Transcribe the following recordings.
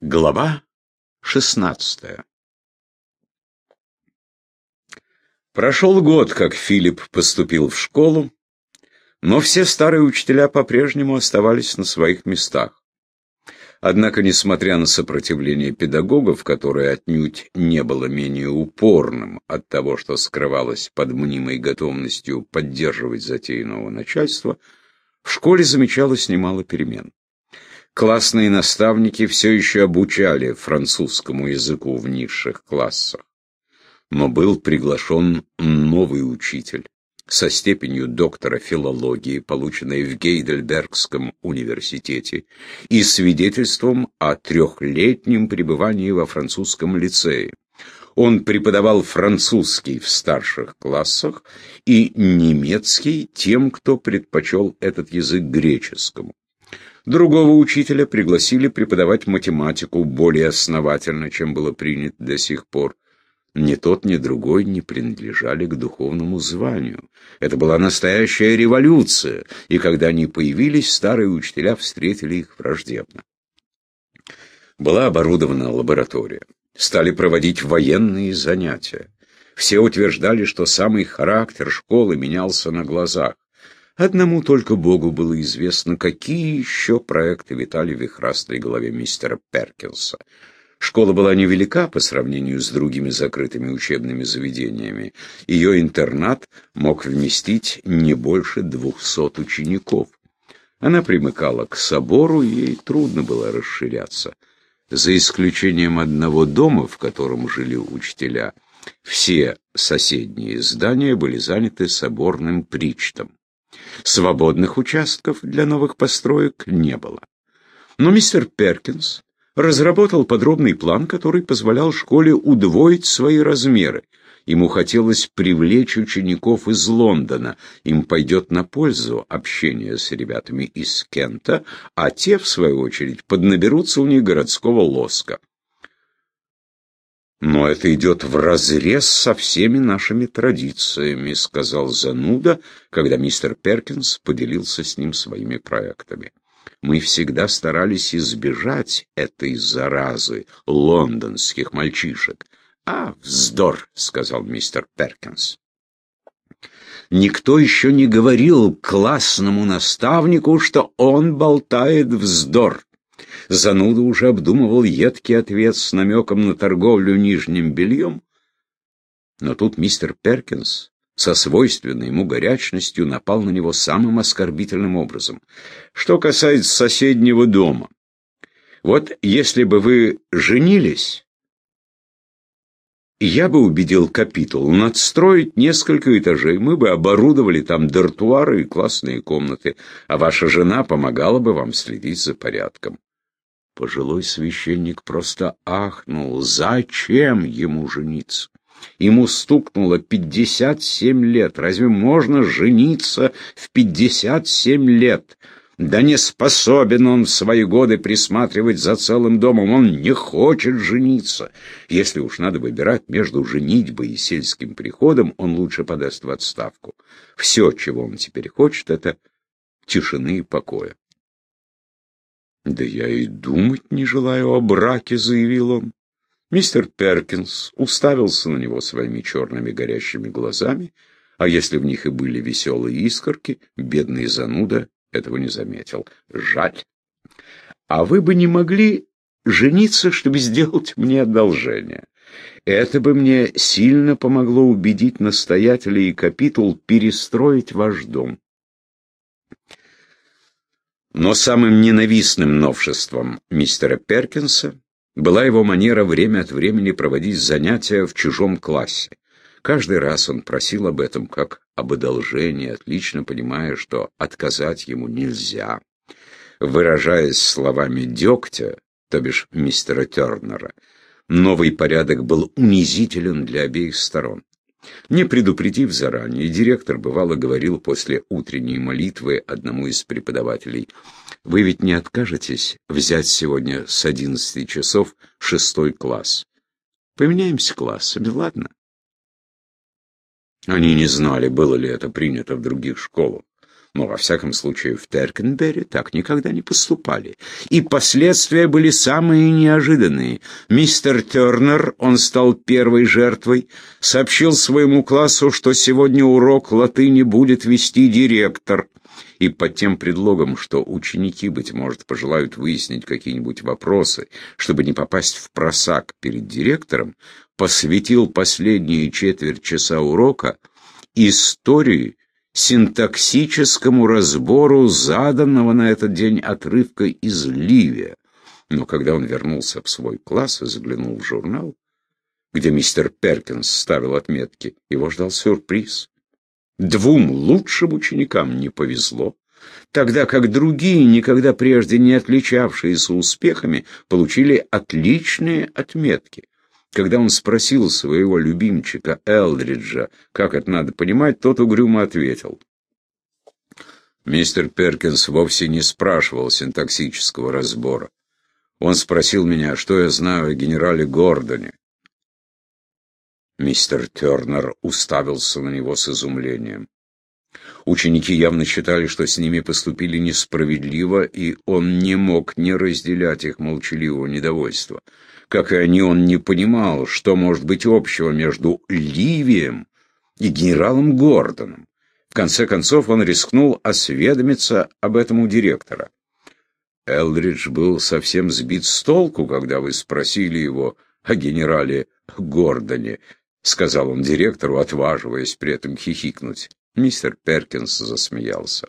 Глава шестнадцатая Прошел год, как Филипп поступил в школу, но все старые учителя по-прежнему оставались на своих местах. Однако, несмотря на сопротивление педагогов, которое отнюдь не было менее упорным от того, что скрывалось под мнимой готовностью поддерживать затеянного начальства, в школе замечалось немало перемен. Классные наставники все еще обучали французскому языку в низших классах. Но был приглашен новый учитель со степенью доктора филологии, полученной в Гейдельбергском университете, и свидетельством о трехлетнем пребывании во французском лицее. Он преподавал французский в старших классах и немецкий тем, кто предпочел этот язык греческому. Другого учителя пригласили преподавать математику более основательно, чем было принято до сих пор. Ни тот, ни другой не принадлежали к духовному званию. Это была настоящая революция, и когда они появились, старые учителя встретили их враждебно. Была оборудована лаборатория. Стали проводить военные занятия. Все утверждали, что самый характер школы менялся на глазах. Одному только Богу было известно, какие еще проекты витали в вихрастой голове мистера Перкинса. Школа была невелика по сравнению с другими закрытыми учебными заведениями. Ее интернат мог вместить не больше двухсот учеников. Она примыкала к собору, и ей трудно было расширяться. За исключением одного дома, в котором жили учителя, все соседние здания были заняты соборным причтом. Свободных участков для новых построек не было. Но мистер Перкинс разработал подробный план, который позволял школе удвоить свои размеры. Ему хотелось привлечь учеников из Лондона. Им пойдет на пользу общение с ребятами из Кента, а те, в свою очередь, поднаберутся у них городского лоска. «Но это идет вразрез со всеми нашими традициями», — сказал зануда, когда мистер Перкинс поделился с ним своими проектами. «Мы всегда старались избежать этой заразы лондонских мальчишек». «А, вздор», — сказал мистер Перкинс. Никто еще не говорил классному наставнику, что он болтает вздор. Зануда уже обдумывал едкий ответ с намеком на торговлю нижним бельем. Но тут мистер Перкинс со свойственной ему горячностью напал на него самым оскорбительным образом. Что касается соседнего дома. Вот если бы вы женились, я бы убедил капитул надстроить несколько этажей, мы бы оборудовали там дартуары и классные комнаты, а ваша жена помогала бы вам следить за порядком. Пожилой священник просто ахнул. Зачем ему жениться? Ему стукнуло пятьдесят семь лет. Разве можно жениться в пятьдесят семь лет? Да не способен он в свои годы присматривать за целым домом. Он не хочет жениться. Если уж надо выбирать между женитьбой и сельским приходом, он лучше подаст в отставку. Все, чего он теперь хочет, это тишины и покоя. «Да я и думать не желаю о браке», — заявил он. Мистер Перкинс уставился на него своими черными горящими глазами, а если в них и были веселые искорки, бедный зануда этого не заметил. Жаль. А вы бы не могли жениться, чтобы сделать мне одолжение. Это бы мне сильно помогло убедить настоятеля и капитул перестроить ваш дом. Но самым ненавистным новшеством мистера Перкинса была его манера время от времени проводить занятия в чужом классе. Каждый раз он просил об этом как об одолжении, отлично понимая, что отказать ему нельзя. Выражаясь словами дегтя, то бишь мистера Тернера, новый порядок был унизителен для обеих сторон. Не предупредив заранее, директор бывало говорил после утренней молитвы одному из преподавателей, «Вы ведь не откажетесь взять сегодня с одиннадцати часов шестой класс? Поменяемся классами, ладно?» Они не знали, было ли это принято в других школах. Но, во всяком случае, в Теркенберри так никогда не поступали. И последствия были самые неожиданные. Мистер Тернер, он стал первой жертвой, сообщил своему классу, что сегодня урок латыни будет вести директор. И под тем предлогом, что ученики, быть может, пожелают выяснить какие-нибудь вопросы, чтобы не попасть в просак перед директором, посвятил последние четверть часа урока истории синтаксическому разбору заданного на этот день отрывка из Ливия. Но когда он вернулся в свой класс и заглянул в журнал, где мистер Перкинс ставил отметки, его ждал сюрприз. Двум лучшим ученикам не повезло, тогда как другие, никогда прежде не отличавшиеся успехами, получили отличные отметки. Когда он спросил своего любимчика Элдриджа, как это надо понимать, тот угрюмо ответил. Мистер Перкинс вовсе не спрашивал синтаксического разбора. Он спросил меня, что я знаю о генерале Гордоне. Мистер Тернер уставился на него с изумлением. Ученики явно считали, что с ними поступили несправедливо, и он не мог не разделять их молчаливого недовольства. Как и они, он не понимал, что может быть общего между Ливием и генералом Гордоном. В конце концов он рискнул осведомиться об этом у директора. Элдридж был совсем сбит с толку, когда вы спросили его о генерале Гордоне, — сказал он директору, отваживаясь при этом хихикнуть. Мистер Перкинс засмеялся.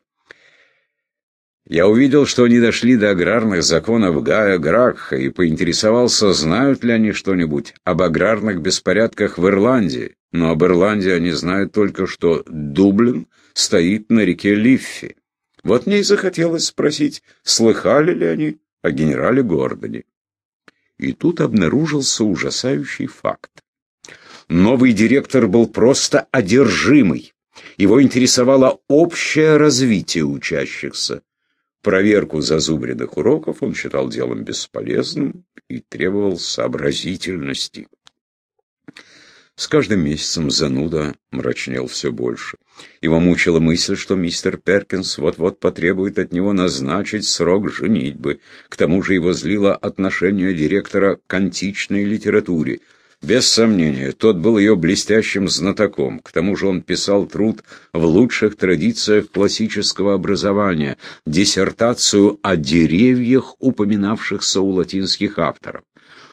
Я увидел, что они дошли до аграрных законов Гая Гракха и поинтересовался, знают ли они что-нибудь об аграрных беспорядках в Ирландии. Но об Ирландии они знают только, что Дублин стоит на реке Лиффи. Вот мне и захотелось спросить, слыхали ли они о генерале Гордоне. И тут обнаружился ужасающий факт. Новый директор был просто одержимый. Его интересовало общее развитие учащихся. Проверку зазубренных уроков он считал делом бесполезным и требовал сообразительности. С каждым месяцем зануда мрачнел все больше. Его мучила мысль, что мистер Перкинс вот-вот потребует от него назначить срок женитьбы. К тому же его злило отношение директора к античной литературе — без сомнения, тот был ее блестящим знатоком. К тому же он писал труд в лучших традициях классического образования, диссертацию о деревьях, упоминавшихся у латинских авторов.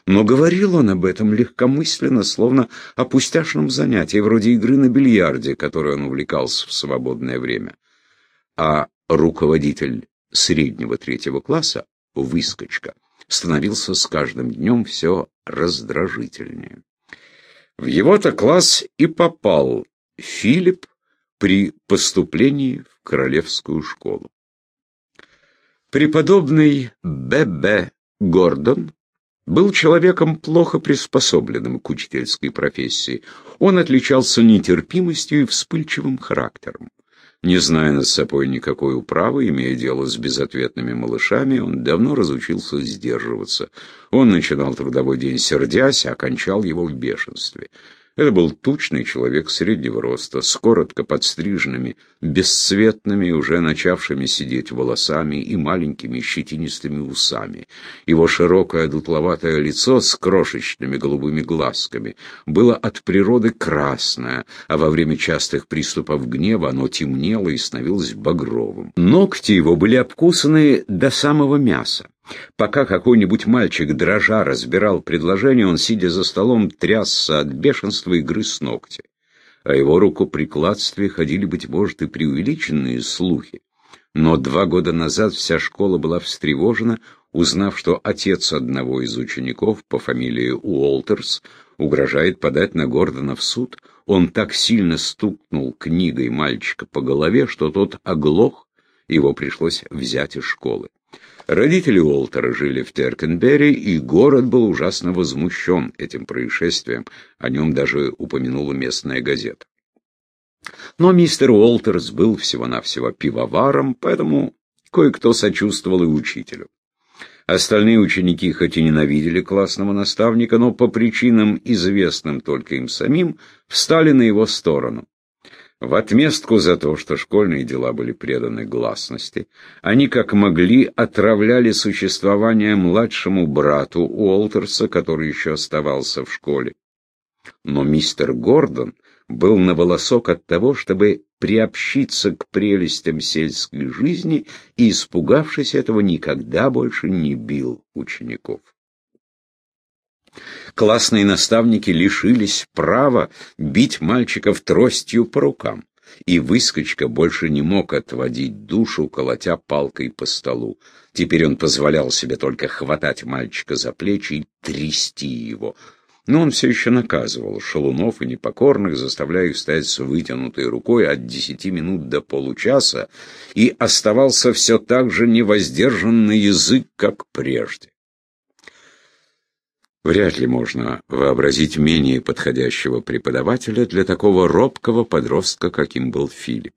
Но говорил он об этом легкомысленно, словно о пустяшном занятии, вроде игры на бильярде, которой он увлекался в свободное время. А руководитель среднего третьего класса, выскочка, становился с каждым днем все раздражительнее. В его-то класс и попал Филипп при поступлении в королевскую школу. Преподобный Б.Б. Гордон был человеком плохо приспособленным к учительской профессии. Он отличался нетерпимостью и вспыльчивым характером. Не зная над собой никакой управы, имея дело с безответными малышами, он давно разучился сдерживаться. Он начинал трудовой день сердясь, а окончал его в бешенстве. Это был тучный человек среднего роста, с коротко подстриженными, бесцветными, уже начавшими сидеть волосами и маленькими щетинистыми усами. Его широкое дутловатое лицо с крошечными голубыми глазками было от природы красное, а во время частых приступов гнева оно темнело и становилось багровым. Ногти его были обкусаны до самого мяса. Пока какой-нибудь мальчик дрожа разбирал предложение, он, сидя за столом, трясся от бешенства и грыз ногти. О его рукоприкладстве ходили, быть может, и преувеличенные слухи. Но два года назад вся школа была встревожена, узнав, что отец одного из учеников по фамилии Уолтерс угрожает подать на Гордона в суд. Он так сильно стукнул книгой мальчика по голове, что тот оглох, его пришлось взять из школы. Родители Уолтера жили в Теркенберри, и город был ужасно возмущен этим происшествием. О нем даже упомянула местная газета. Но мистер Уолтерс был всего-навсего пивоваром, поэтому кое-кто сочувствовал и учителю. Остальные ученики хоть и ненавидели классного наставника, но по причинам, известным только им самим, встали на его сторону. В отместку за то, что школьные дела были преданы гласности, они как могли отравляли существование младшему брату Уолтерса, который еще оставался в школе. Но мистер Гордон был на волосок от того, чтобы приобщиться к прелестям сельской жизни и, испугавшись этого, никогда больше не бил учеников. Классные наставники лишились права бить мальчиков тростью по рукам, и выскочка больше не мог отводить душу, колотя палкой по столу. Теперь он позволял себе только хватать мальчика за плечи и трясти его. Но он все еще наказывал шалунов и непокорных, заставляя их стоять с вытянутой рукой от десяти минут до получаса, и оставался все так же невоздержанный язык, как прежде. Вряд ли можно вообразить менее подходящего преподавателя для такого робкого подростка, каким был Филипп.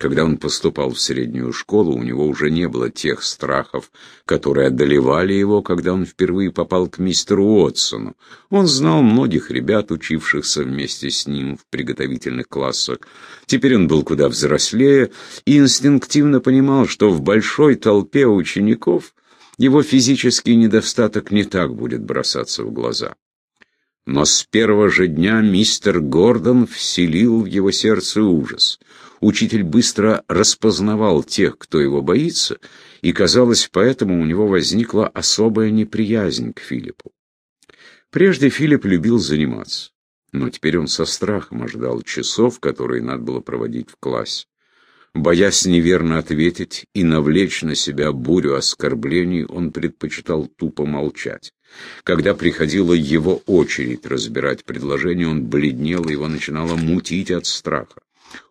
Когда он поступал в среднюю школу, у него уже не было тех страхов, которые одолевали его, когда он впервые попал к мистеру Уотсону. Он знал многих ребят, учившихся вместе с ним в приготовительных классах. Теперь он был куда взрослее и инстинктивно понимал, что в большой толпе учеников его физический недостаток не так будет бросаться в глаза. Но с первого же дня мистер Гордон вселил в его сердце ужас. Учитель быстро распознавал тех, кто его боится, и, казалось, поэтому у него возникла особая неприязнь к Филиппу. Прежде Филипп любил заниматься, но теперь он со страхом ожидал часов, которые надо было проводить в классе. Боясь неверно ответить и навлечь на себя бурю оскорблений, он предпочитал тупо молчать. Когда приходила его очередь разбирать предложение, он бледнел, и его начинало мутить от страха.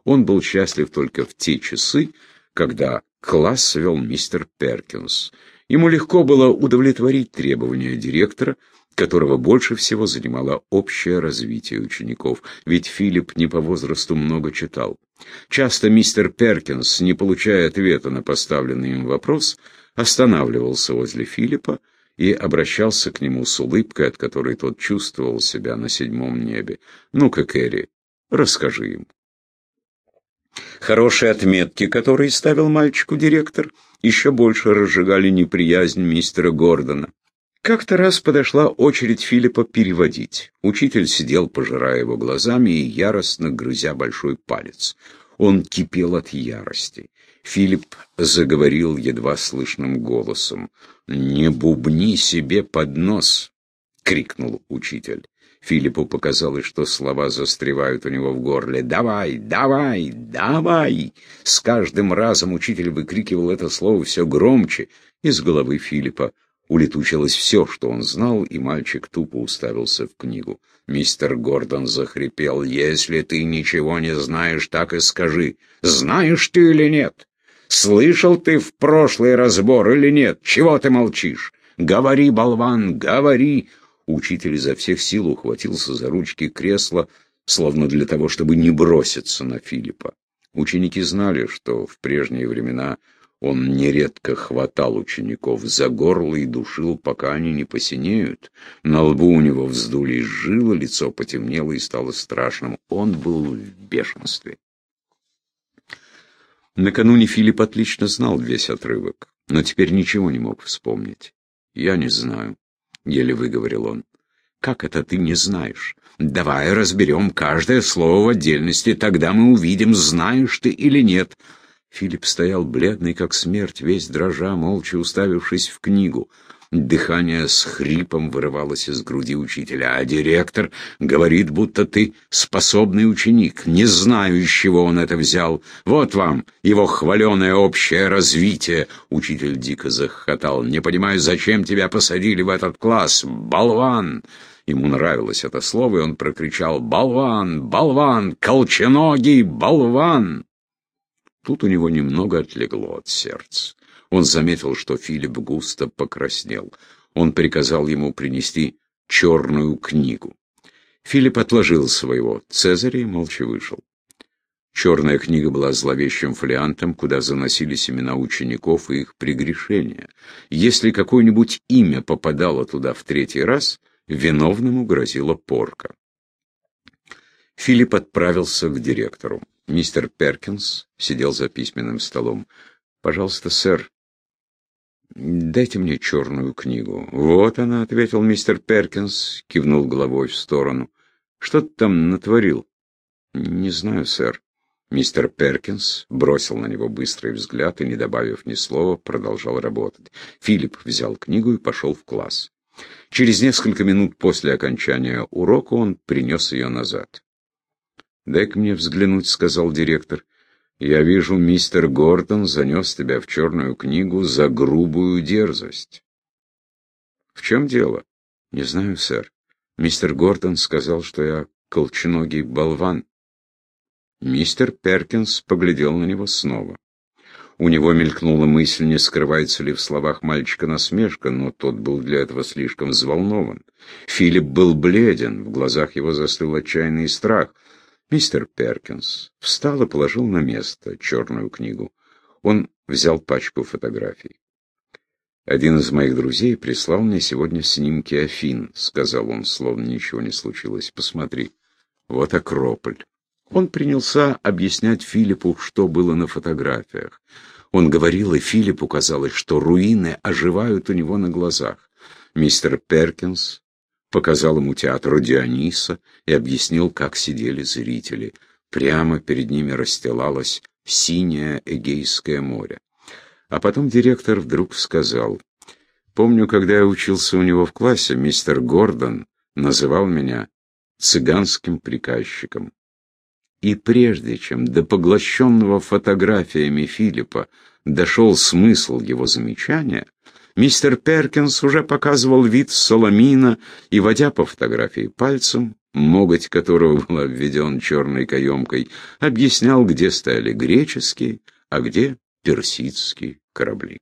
Он был счастлив только в те часы, когда класс вел мистер Перкинс. Ему легко было удовлетворить требования директора, которого больше всего занимало общее развитие учеников, ведь Филипп не по возрасту много читал. Часто мистер Перкинс, не получая ответа на поставленный им вопрос, останавливался возле Филиппа и обращался к нему с улыбкой, от которой тот чувствовал себя на седьмом небе. «Ну-ка, Кэрри, расскажи им». Хорошие отметки, которые ставил мальчику директор, еще больше разжигали неприязнь мистера Гордона. Как-то раз подошла очередь Филиппа переводить. Учитель сидел, пожирая его глазами и яростно грызя большой палец. Он кипел от ярости. Филипп заговорил едва слышным голосом. «Не бубни себе под нос!» — крикнул учитель. Филиппу показалось, что слова застревают у него в горле. «Давай, давай, давай!» С каждым разом учитель выкрикивал это слово все громче. Из головы Филиппа Улетучилось все, что он знал, и мальчик тупо уставился в книгу. Мистер Гордон захрипел. «Если ты ничего не знаешь, так и скажи. Знаешь ты или нет? Слышал ты в прошлый разбор или нет? Чего ты молчишь? Говори, болван, говори!» Учитель изо всех сил ухватился за ручки кресла, словно для того, чтобы не броситься на Филиппа. Ученики знали, что в прежние времена он нередко хватал учеников за горло и душил, пока они не посинеют. На лбу у него вздулись жилы, лицо потемнело и стало страшным. Он был в бешенстве. Накануне Филипп отлично знал весь отрывок, но теперь ничего не мог вспомнить. «Я не знаю», — еле выговорил он. «Как это ты не знаешь? Давай разберем каждое слово в отдельности, тогда мы увидим, знаешь ты или нет». Филипп стоял бледный, как смерть, весь дрожа, молча уставившись в книгу. Дыхание с хрипом вырывалось из груди учителя, а директор говорит, будто ты способный ученик. Не знаю, из чего он это взял. Вот вам его хваленое общее развитие. Учитель дико захохотал. Не понимаю, зачем тебя посадили в этот класс. Болван! Ему нравилось это слово, и он прокричал «Болван! Болван! Колченогий! Болван!» Тут у него немного отлегло от сердца. Он заметил, что Филипп густо покраснел. Он приказал ему принести черную книгу. Филипп отложил своего Цезаря и молча вышел. Черная книга была зловещим фолиантом, куда заносились имена учеников и их прегрешения. Если какое-нибудь имя попадало туда в третий раз, виновному грозила порка. Филипп отправился к директору. Мистер Перкинс сидел за письменным столом. «Пожалуйста, сэр, дайте мне черную книгу». «Вот она», — ответил мистер Перкинс, кивнул головой в сторону. «Что ты там натворил?» «Не знаю, сэр». Мистер Перкинс бросил на него быстрый взгляд и, не добавив ни слова, продолжал работать. Филипп взял книгу и пошел в класс. Через несколько минут после окончания урока он принес ее назад. «Дай-ка мне взглянуть», — сказал директор. «Я вижу, мистер Гордон занес тебя в черную книгу за грубую дерзость». «В чем дело?» «Не знаю, сэр. Мистер Гордон сказал, что я колченогий болван». Мистер Перкинс поглядел на него снова. У него мелькнула мысль, не скрывается ли в словах мальчика насмешка, но тот был для этого слишком взволнован. Филипп был бледен, в глазах его застыл отчаянный страх. Мистер Перкинс встал и положил на место черную книгу. Он взял пачку фотографий. «Один из моих друзей прислал мне сегодня снимки Афин», — сказал он, словно ничего не случилось. «Посмотри, вот Акрополь». Он принялся объяснять Филиппу, что было на фотографиях. Он говорил, и Филиппу казалось, что руины оживают у него на глазах. Мистер Перкинс показал ему театр Диониса и объяснил, как сидели зрители. Прямо перед ними расстилалось синее Эгейское море. А потом директор вдруг сказал, «Помню, когда я учился у него в классе, мистер Гордон называл меня цыганским приказчиком. И прежде чем до поглощенного фотографиями Филиппа дошел смысл его замечания, мистер Перкинс уже показывал вид Соломина и, водя по фотографии пальцем, моготь которого был обведен черной каемкой, объяснял, где стояли греческие, а где персидские корабли.